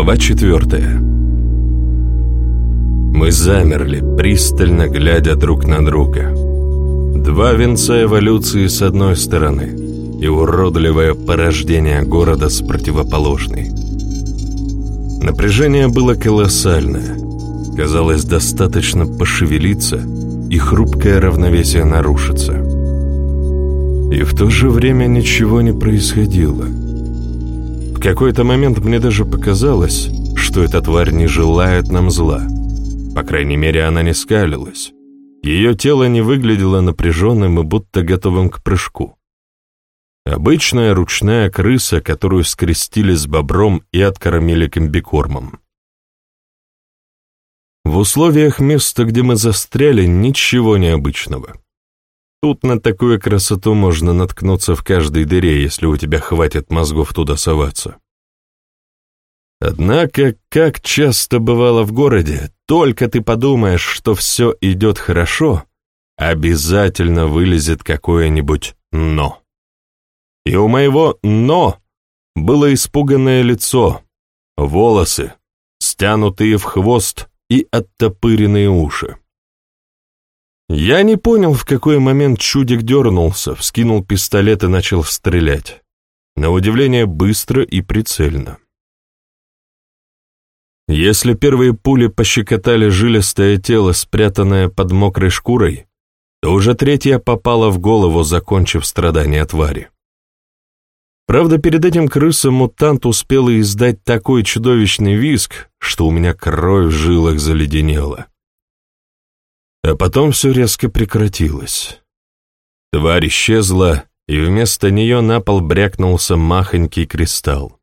Глава четвертая. Мы замерли, пристально глядя друг на друга. Два венца эволюции с одной стороны и уродливое порождение города с противоположной. Напряжение было колоссальное. Казалось, достаточно пошевелиться, и хрупкое равновесие нарушится. И в то же время ничего не происходило. В какой-то момент мне даже показалось, что эта тварь не желает нам зла. По крайней мере, она не скалилась. Ее тело не выглядело напряженным и будто готовым к прыжку. Обычная ручная крыса, которую скрестили с бобром и откормили комбикормом. В условиях места, где мы застряли, ничего необычного. Тут на такую красоту можно наткнуться в каждой дыре, если у тебя хватит мозгов туда соваться. Однако, как часто бывало в городе, только ты подумаешь, что все идет хорошо, обязательно вылезет какое-нибудь «но». И у моего «но» было испуганное лицо, волосы, стянутые в хвост и оттопыренные уши. Я не понял, в какой момент чудик дернулся, вскинул пистолет и начал стрелять. На удивление быстро и прицельно. Если первые пули пощекотали жилистое тело, спрятанное под мокрой шкурой, то уже третья попала в голову, закончив страдания твари. Правда, перед этим крыса-мутант успела издать такой чудовищный визг, что у меня кровь в жилах заледенела. А потом все резко прекратилось. Тварь исчезла, и вместо нее на пол брякнулся махонький кристалл.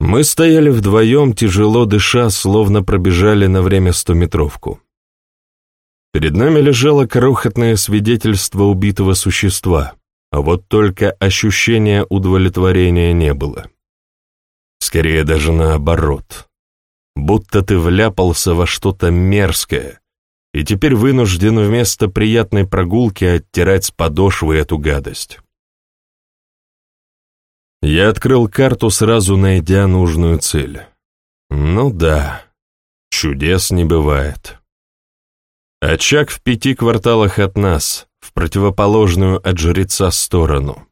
Мы стояли вдвоем, тяжело дыша, словно пробежали на время стометровку. Перед нами лежало крохотное свидетельство убитого существа, а вот только ощущения удовлетворения не было. Скорее даже наоборот будто ты вляпался во что-то мерзкое, и теперь вынужден вместо приятной прогулки оттирать с подошвы эту гадость. Я открыл карту, сразу найдя нужную цель. Ну да, чудес не бывает. Очаг в пяти кварталах от нас, в противоположную от жреца сторону.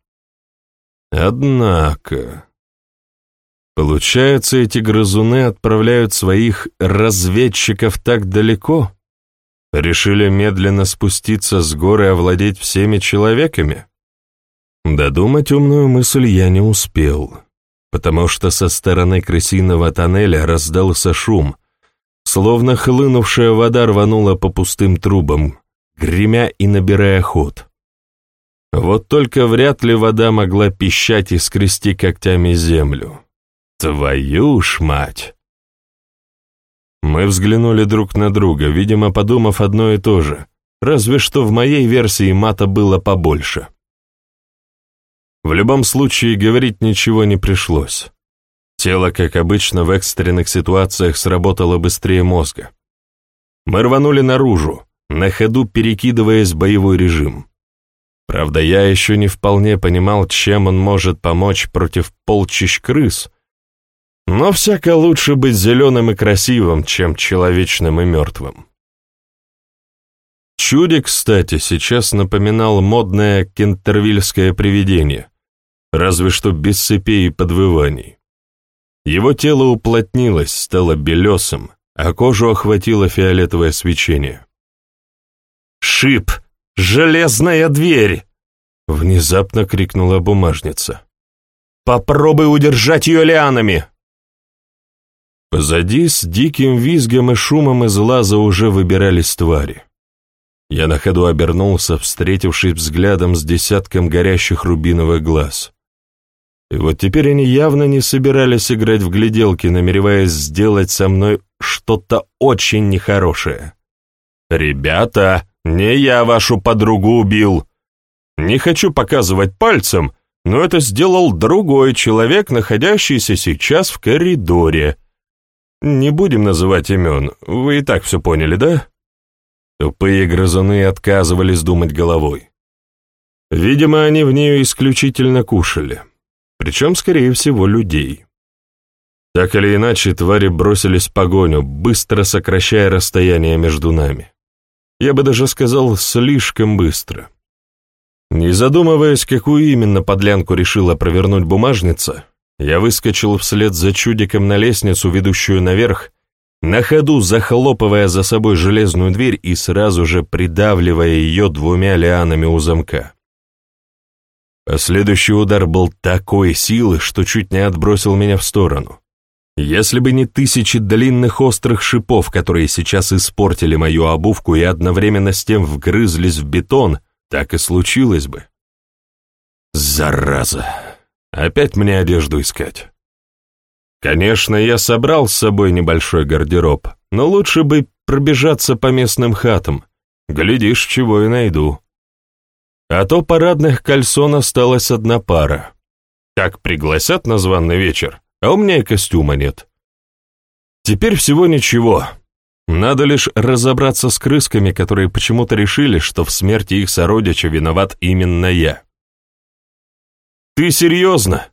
Однако... Получается, эти грызуны отправляют своих разведчиков так далеко? Решили медленно спуститься с горы и овладеть всеми человеками? Додумать умную мысль я не успел, потому что со стороны крысиного тоннеля раздался шум, словно хлынувшая вода рванула по пустым трубам, гремя и набирая ход. Вот только вряд ли вода могла пищать и скрести когтями землю. Твою ж мать! Мы взглянули друг на друга, видимо, подумав одно и то же, разве что в моей версии мата было побольше. В любом случае, говорить ничего не пришлось. Тело, как обычно, в экстренных ситуациях сработало быстрее мозга. Мы рванули наружу, на ходу перекидываясь в боевой режим. Правда, я еще не вполне понимал, чем он может помочь против полчищ крыс, но всяко лучше быть зеленым и красивым, чем человечным и мертвым. Чудик, кстати, сейчас напоминал модное кентервильское привидение, разве что без цепей и подвываний. Его тело уплотнилось, стало белесым, а кожу охватило фиолетовое свечение. «Шип! Железная дверь!» — внезапно крикнула бумажница. «Попробуй удержать ее лианами!» Позади с диким визгом и шумом из лаза уже выбирались твари. Я на ходу обернулся, встретившись взглядом с десятком горящих рубиновых глаз. И вот теперь они явно не собирались играть в гляделки, намереваясь сделать со мной что-то очень нехорошее. «Ребята, не я вашу подругу убил. Не хочу показывать пальцем, но это сделал другой человек, находящийся сейчас в коридоре», не будем называть имен, вы и так все поняли, да? Тупые грызуны отказывались думать головой. Видимо, они в нее исключительно кушали, причем, скорее всего, людей. Так или иначе, твари бросились в погоню, быстро сокращая расстояние между нами. Я бы даже сказал, слишком быстро. Не задумываясь, какую именно подлянку решила провернуть бумажница, я выскочил вслед за чудиком на лестницу, ведущую наверх, на ходу захлопывая за собой железную дверь и сразу же придавливая ее двумя лианами у замка. Последующий удар был такой силы, что чуть не отбросил меня в сторону. Если бы не тысячи длинных острых шипов, которые сейчас испортили мою обувку и одновременно с тем вгрызлись в бетон, так и случилось бы. Зараза! Опять мне одежду искать. Конечно, я собрал с собой небольшой гардероб, но лучше бы пробежаться по местным хатам. Глядишь, чего и найду. А то парадных кальсон осталась одна пара. Как пригласят на званый вечер, а у меня и костюма нет. Теперь всего ничего. Надо лишь разобраться с крысками, которые почему-то решили, что в смерти их сородича виноват именно я. «Ты серьезно?»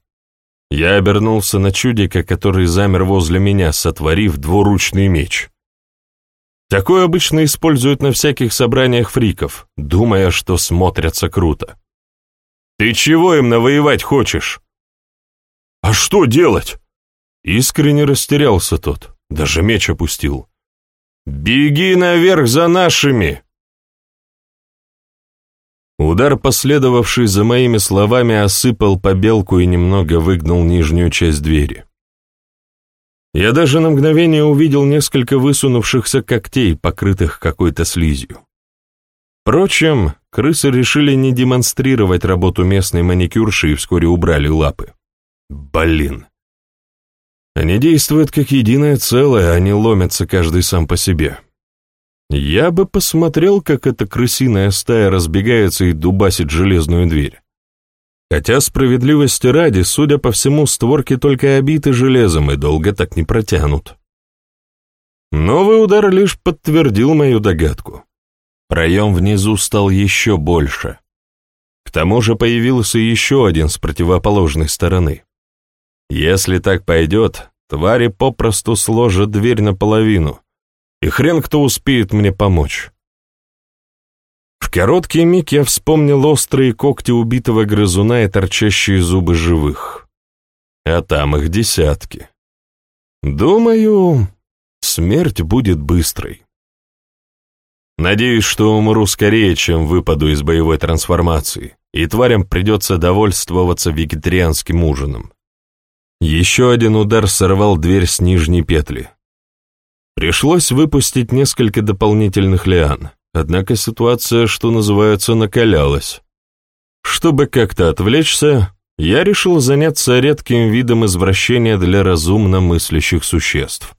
Я обернулся на чудика, который замер возле меня, сотворив двуручный меч. Такой обычно используют на всяких собраниях фриков, думая, что смотрятся круто. «Ты чего им навоевать хочешь?» «А что делать?» Искренне растерялся тот, даже меч опустил. «Беги наверх за нашими!» Удар, последовавший за моими словами, осыпал побелку и немного выгнул нижнюю часть двери. Я даже на мгновение увидел несколько высунувшихся когтей, покрытых какой-то слизью. Впрочем, крысы решили не демонстрировать работу местной маникюрши и вскоре убрали лапы. Блин. Они действуют как единое целое, а не ломятся каждый сам по себе. Я бы посмотрел, как эта крысиная стая разбегается и дубасит железную дверь. Хотя справедливости ради, судя по всему, створки только обиты железом и долго так не протянут. Новый удар лишь подтвердил мою догадку. Проем внизу стал еще больше. К тому же появился еще один с противоположной стороны. Если так пойдет, твари попросту сложат дверь наполовину, и хрен кто успеет мне помочь. В короткий миг я вспомнил острые когти убитого грызуна и торчащие зубы живых. А там их десятки. Думаю, смерть будет быстрой. Надеюсь, что умру скорее, чем выпаду из боевой трансформации, и тварям придется довольствоваться вегетарианским ужином. Еще один удар сорвал дверь с нижней петли. Пришлось выпустить несколько дополнительных лиан. Однако ситуация, что называется, накалялась. Чтобы как-то отвлечься, я решил заняться редким видом извращения для разумно мыслящих существ.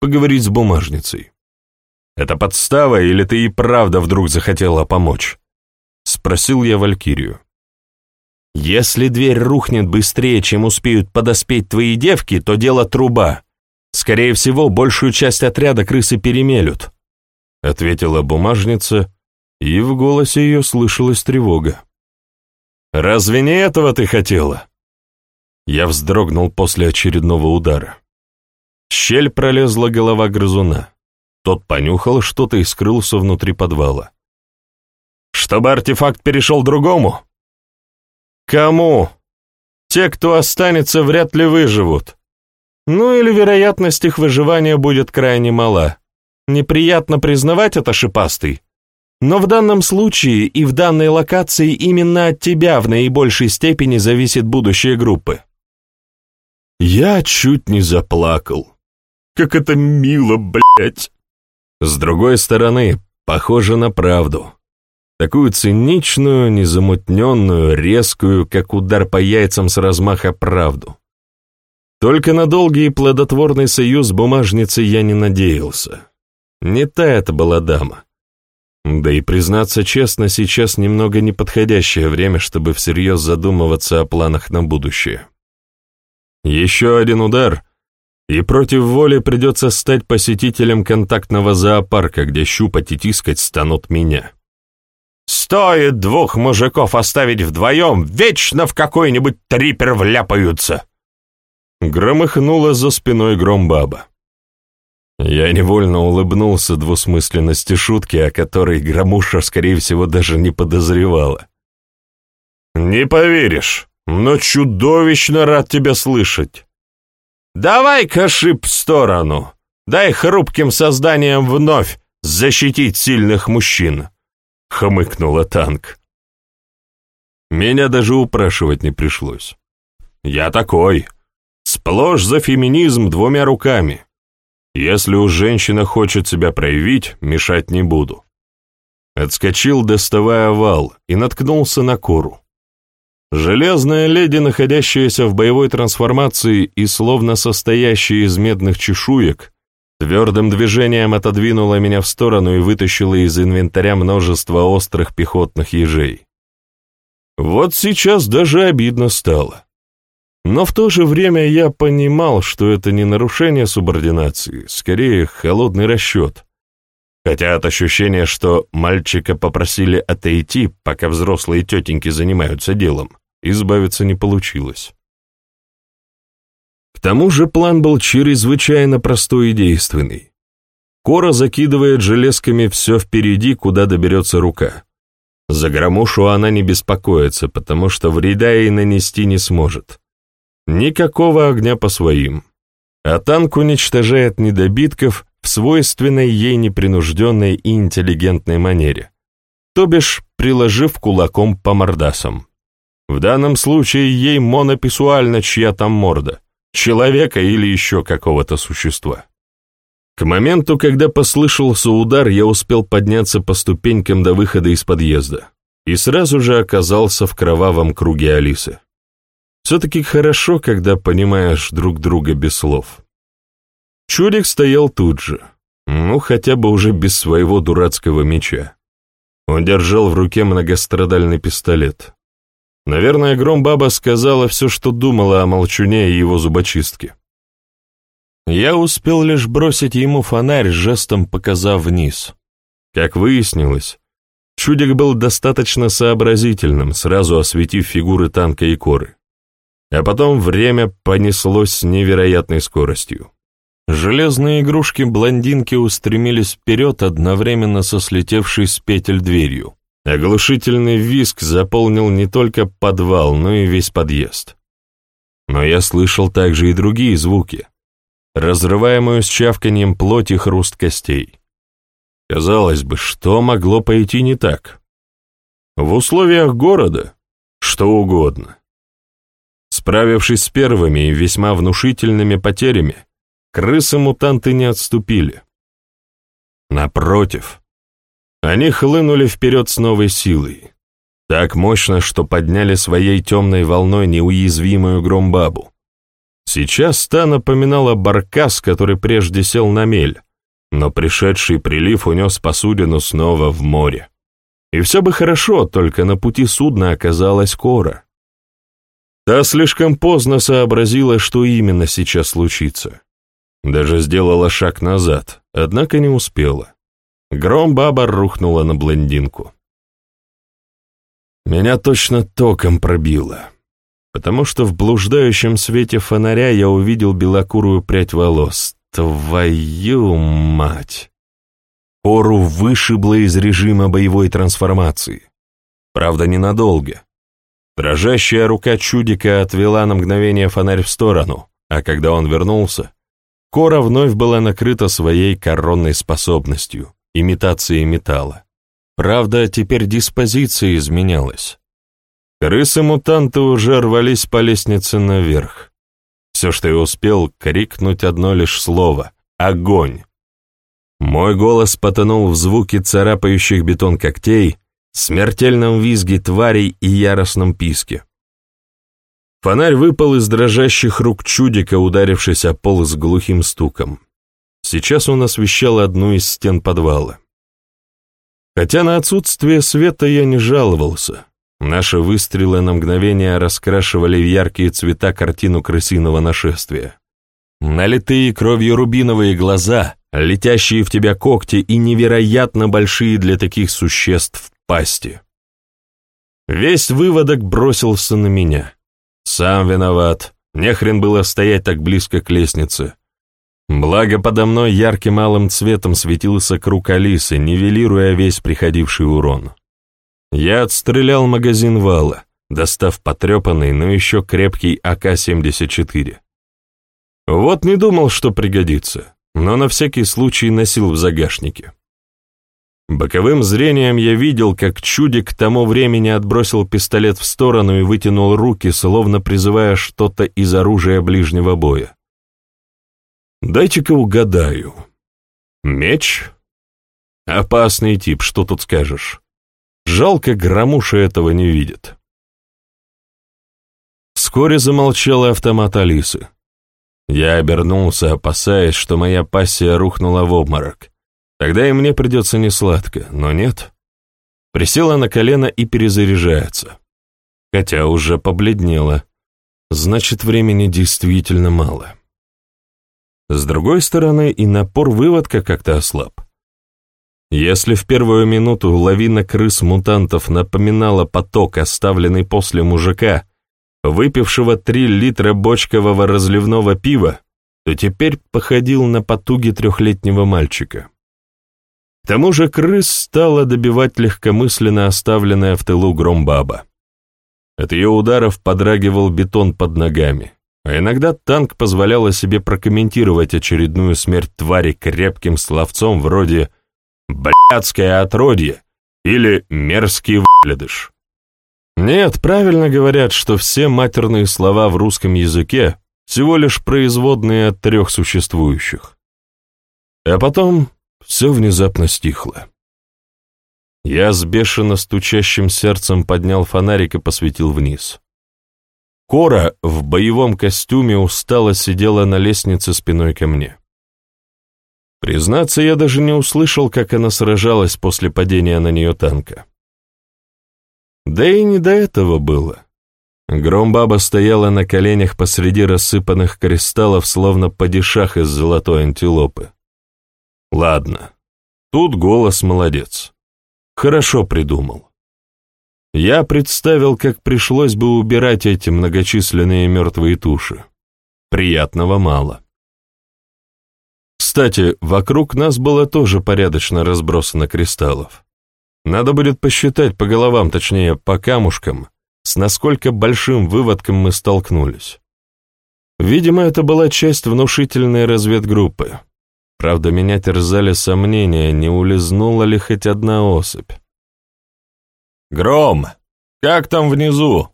Поговорить с бумажницей. «Это подстава, или ты и правда вдруг захотела помочь?» Спросил я Валькирию. «Если дверь рухнет быстрее, чем успеют подоспеть твои девки, то дело труба. Скорее всего, большую часть отряда крысы перемелют. — ответила бумажница, и в голосе ее слышалась тревога. «Разве не этого ты хотела?» Я вздрогнул после очередного удара. В щель пролезла голова грызуна. Тот понюхал что-то и скрылся внутри подвала. «Чтобы артефакт перешел другому?» «Кому?» «Те, кто останется, вряд ли выживут. Ну или вероятность их выживания будет крайне мала. Неприятно признавать это, шипастый, но в данном случае и в данной локации именно от тебя в наибольшей степени зависит будущее группы. Я чуть не заплакал. Как это мило, блядь. С другой стороны, похоже на правду. Такую циничную, незамутненную, резкую, как удар по яйцам с размаха правду. Только на долгий и плодотворный союз с бумажницей я не надеялся. Не та это была дама. Да и, признаться честно, сейчас немного неподходящее время, чтобы всерьез задумываться о планах на будущее. Еще один удар, и против воли придется стать посетителем контактного зоопарка, где щупать и тискать станут меня. «Стоит двух мужиков оставить вдвоем, вечно в какой-нибудь трипер вляпаются!» Громыхнула за спиной громбаба. Я невольно улыбнулся двусмысленности шутки, о которой Громуша, скорее всего, даже не подозревала. «Не поверишь, но чудовищно рад тебя слышать. Давай-ка шип в сторону, дай хрупким созданиям вновь защитить сильных мужчин», — хмыкнула танк. Меня даже упрашивать не пришлось. Я такой, сплошь за феминизм двумя руками. Если уж женщина хочет себя проявить, мешать не буду. Отскочил, доставая вал, и наткнулся на кору. Железная леди, находящаяся в боевой трансформации и словно состоящая из медных чешуек, твердым движением отодвинула меня в сторону и вытащила из инвентаря множество острых пехотных ежей. Вот сейчас даже обидно стало. Но в то же время я понимал, что это не нарушение субординации, скорее холодный расчет. Хотя от ощущения, что мальчика попросили отойти, пока взрослые тетеньки занимаются делом, избавиться не получилось. К тому же план был чрезвычайно простой и действенный. Кора закидывает железками все впереди, куда доберется рука. За громушу она не беспокоится, потому что вреда ей нанести не сможет. Никакого огня по своим. А танк уничтожает недобитков в свойственной ей непринужденной и интеллигентной манере, то бишь приложив кулаком по мордасам. В данном случае ей монописуально чья там морда, человека или еще какого-то существа. К моменту, когда послышался удар, я успел подняться по ступенькам до выхода из подъезда и сразу же оказался в кровавом круге Алисы. Все-таки хорошо, когда понимаешь друг друга без слов. Чудик стоял тут же, ну, хотя бы уже без своего дурацкого меча. Он держал в руке многострадальный пистолет. Наверное, Громбаба сказала все, что думала о Молчуне и его зубочистке. Я успел лишь бросить ему фонарь, жестом показав вниз. Как выяснилось, Чудик был достаточно сообразительным, сразу осветив фигуры танка и коры. А потом время понеслось с невероятной скоростью. Железные игрушки-блондинки устремились вперед одновременно со слетевшей с петель дверью. Оглушительный визг заполнил не только подвал, но и весь подъезд. Но я слышал также и другие звуки, разрываемую с чавканием плоть хруст костей. Казалось бы, что могло пойти не так? В условиях города что угодно. Справившись с первыми и весьма внушительными потерями, крысы-мутанты не отступили. Напротив, они хлынули вперед с новой силой, так мощно, что подняли своей темной волной неуязвимую громбабу. Сейчас та напоминала баркас, который прежде сел на мель, но пришедший прилив унес посудину снова в море. И все бы хорошо, только на пути судна оказалась кора. Та слишком поздно сообразила, что именно сейчас случится. Даже сделала шаг назад, однако не успела. Гром баба рухнула на блондинку. Меня точно током пробило потому что в блуждающем свете фонаря я увидел белокурую прядь волос. Твою мать! Пору вышибло из режима боевой трансформации. Правда, ненадолго. Дрожащая рука чудика отвела на мгновение фонарь в сторону, а когда он вернулся, кора вновь была накрыта своей коронной способностью, имитацией металла. Правда, теперь диспозиция изменялась. Крысы-мутанты уже рвались по лестнице наверх. Все, что я успел, крикнуть одно лишь слово — «Огонь!». Мой голос потонул в звуке царапающих бетон когтей, смертельном визге тварей и яростном писке. Фонарь выпал из дрожащих рук чудика, ударившись о пол с глухим стуком. Сейчас он освещал одну из стен подвала. Хотя на отсутствие света я не жаловался. Наши выстрелы на мгновение раскрашивали в яркие цвета картину крысиного нашествия. Налитые кровью рубиновые глаза, летящие в тебя когти и невероятно большие для таких существ пасти. Весь выводок бросился на меня. Сам виноват, нехрен было стоять так близко к лестнице. Благо подо мной ярким алым цветом светился круг Алисы, нивелируя весь приходивший урон. Я отстрелял магазин вала, достав потрепанный, но еще крепкий АК-74. Вот не думал, что пригодится, но на всякий случай носил в загашнике. Боковым зрением я видел, как чудик к тому времени отбросил пистолет в сторону и вытянул руки, словно призывая что-то из оружия ближнего боя. «Дайте-ка угадаю. Меч? Опасный тип, что тут скажешь? Жалко, Громуша этого не видит». Вскоре замолчал автомат Алисы. Я обернулся, опасаясь, что моя пассия рухнула в обморок. Тогда и мне придется несладко, но нет. Присела на колено и перезаряжается. Хотя уже побледнела. Значит, времени действительно мало. С другой стороны, и напор выводка как-то ослаб. Если в первую минуту лавина крыс-мутантов напоминала поток, оставленный после мужика, выпившего три литра бочкового разливного пива, то теперь походил на потуги трехлетнего мальчика. К тому же крыс стала добивать легкомысленно оставленная в тылу громбаба. От ее ударов подрагивал бетон под ногами, а иногда танк позволял о себе прокомментировать очередную смерть твари крепким словцом вроде «блядское отродье» или «мерзкий выглядыш». Нет, правильно говорят, что все матерные слова в русском языке всего лишь производные от трех существующих. А потом все внезапно стихло. Я с бешено стучащим сердцем поднял фонарик и посветил вниз. Кора в боевом костюме устало сидела на лестнице спиной ко мне. Признаться, я даже не услышал, как она сражалась после падения на нее танка. Да и не до этого было. Громбаба стояла на коленях посреди рассыпанных кристаллов, словно падишах из золотой антилопы. Ладно, тут голос молодец. Хорошо придумал. Я представил, как пришлось бы убирать эти многочисленные мертвые туши. Приятного мало. Кстати, вокруг нас было тоже порядочно разбросано кристаллов. Надо будет посчитать по головам, точнее, по камушкам, с насколько большим выводком мы столкнулись. Видимо, это была часть внушительной разведгруппы. Правда, меня терзали сомнения, не улизнула ли хоть одна особь. «Гром, как там внизу?»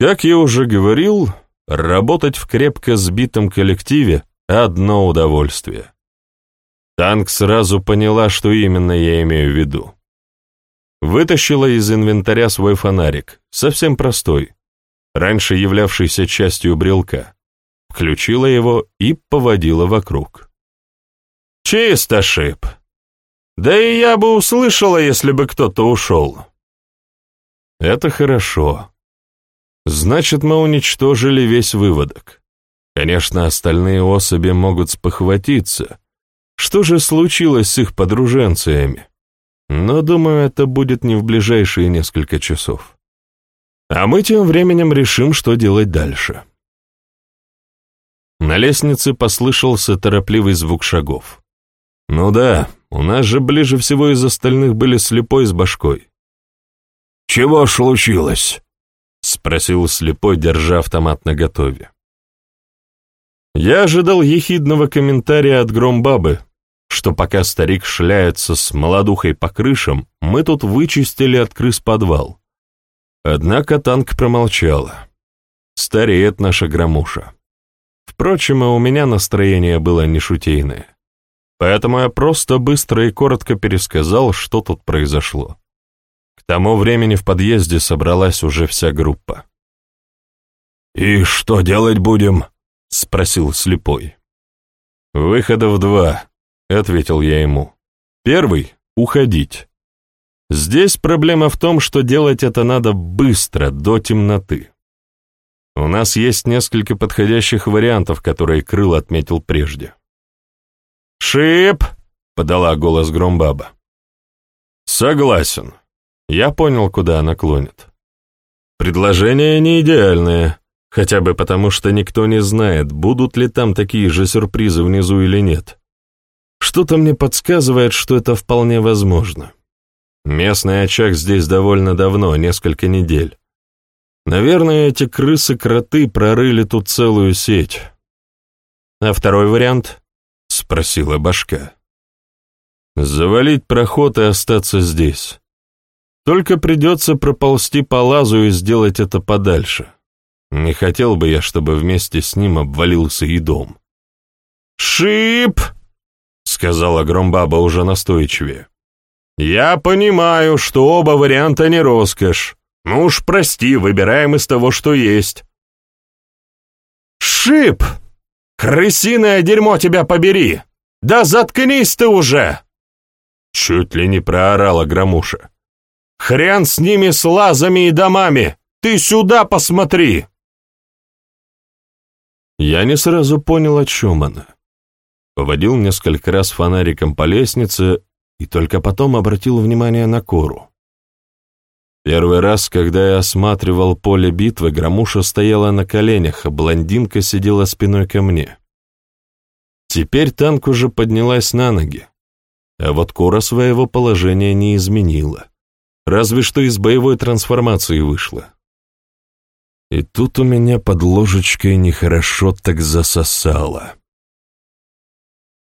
Как я уже говорил, работать в крепко сбитом коллективе — одно удовольствие. Танк сразу поняла, что именно я имею в виду. Вытащила из инвентаря свой фонарик, совсем простой, раньше являвшийся частью брелка, включила его и поводила вокруг. «Чисто шип. Да и я бы услышала, если бы кто-то ушел». «Это хорошо. Значит, мы уничтожили весь выводок. Конечно, остальные особи могут спохватиться, что же случилось с их подруженцами? Но, думаю, это будет не в ближайшие несколько часов. А мы тем временем решим, что делать дальше. На лестнице послышался торопливый звук шагов. Ну да, у нас же ближе всего из остальных были слепой с башкой. «Чего случилось?» — спросил слепой, держа автомат наготове. Я ожидал ехидного комментария от Громбабы, что пока старик шляется с молодухой по крышам, мы тут вычистили от крыс подвал. Однако танк промолчала. Стареет наша громуша. Впрочем, у меня настроение было нешутейное. Поэтому я просто быстро и коротко пересказал, что тут произошло. К тому времени в подъезде собралась уже вся группа. «И что делать будем?» — спросил слепой. «Выходов два», — ответил я ему. «Первый — уходить. Здесь проблема в том, что делать это надо быстро, до темноты. У нас есть несколько подходящих вариантов, которые Крыл отметил прежде». «Шип!» — подала голос Громбаба. «Согласен. Я понял, куда она клонит. Предложение не идеальное, хотя бы потому, что никто не знает, будут ли там такие же сюрпризы внизу или нет. Что-то мне подсказывает, что это вполне возможно. Местный очаг здесь довольно давно, несколько недель. Наверное, эти крысы-кроты прорыли тут целую сеть. А второй вариант? Спросила башка. Завалить проход и остаться здесь. Только придется проползти по лазу и сделать это подальше. Не хотел бы я, чтобы вместе с ним обвалился и дом. «Шип!» — сказала Громбаба уже настойчивее. «Я понимаю, что оба варианта не роскошь. Ну уж прости, выбираем из того, что есть». «Шип! Крысиное дерьмо тебя побери! Да заткнись ты уже!» Чуть ли не проорала Громуша. «Хрен с ними, с лазами и домами! Ты сюда посмотри!» Я не сразу понял, о чем она. Поводил несколько раз фонариком по лестнице и только потом обратил внимание на Кору. Первый раз, когда я осматривал поле битвы, Громуша стояла на коленях, а блондинка сидела спиной ко мне. Теперь танк уже поднялась на ноги, а вот Кора своего положения не изменила, разве что из боевой трансформации вышла. И тут у меня под ложечкой нехорошо так засосало.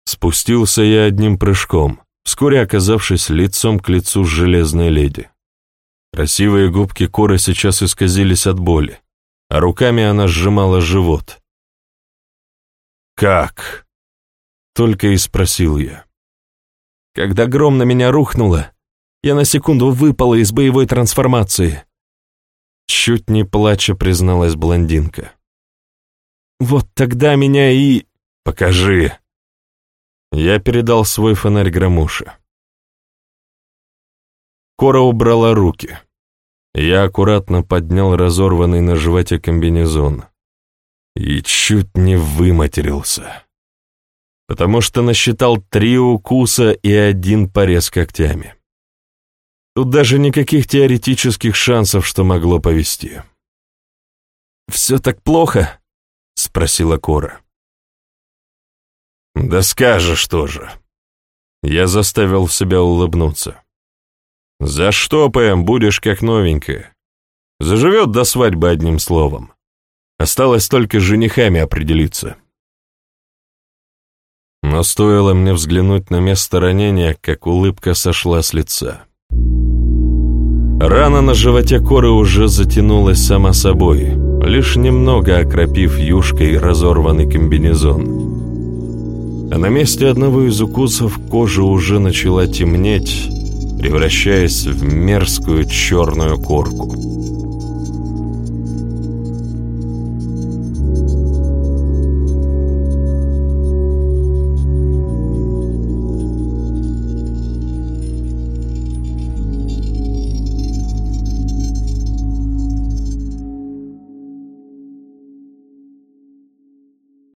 Спустился я одним прыжком, вскоре оказавшись лицом к лицу с железной леди. Красивые губки Коры сейчас исказились от боли, а руками она сжимала живот. «Как?» — только и спросил я. Когда гром на меня рухнуло, я на секунду выпала из боевой трансформации. Чуть не плача призналась блондинка. Вот тогда меня и... Покажи. Я передал свой фонарь Громуше. Кора убрала руки. Я аккуратно поднял разорванный на животе комбинезон. И чуть не выматерился. Потому что насчитал три укуса и один порез когтями. Тут даже никаких теоретических шансов, что могло повести. «Все так плохо?» — спросила Кора. «Да скажешь тоже». Я заставил себя улыбнуться. «Заштопаем, будешь как новенькая. Заживет до свадьбы одним словом. Осталось только с женихами определиться». Но стоило мне взглянуть на место ранения, как улыбка сошла с лица. Рана на животе коры уже затянулась сама собой, лишь немного окропив юшкой разорванный комбинезон. А на месте одного из укусов кожа уже начала темнеть, превращаясь в мерзкую черную корку.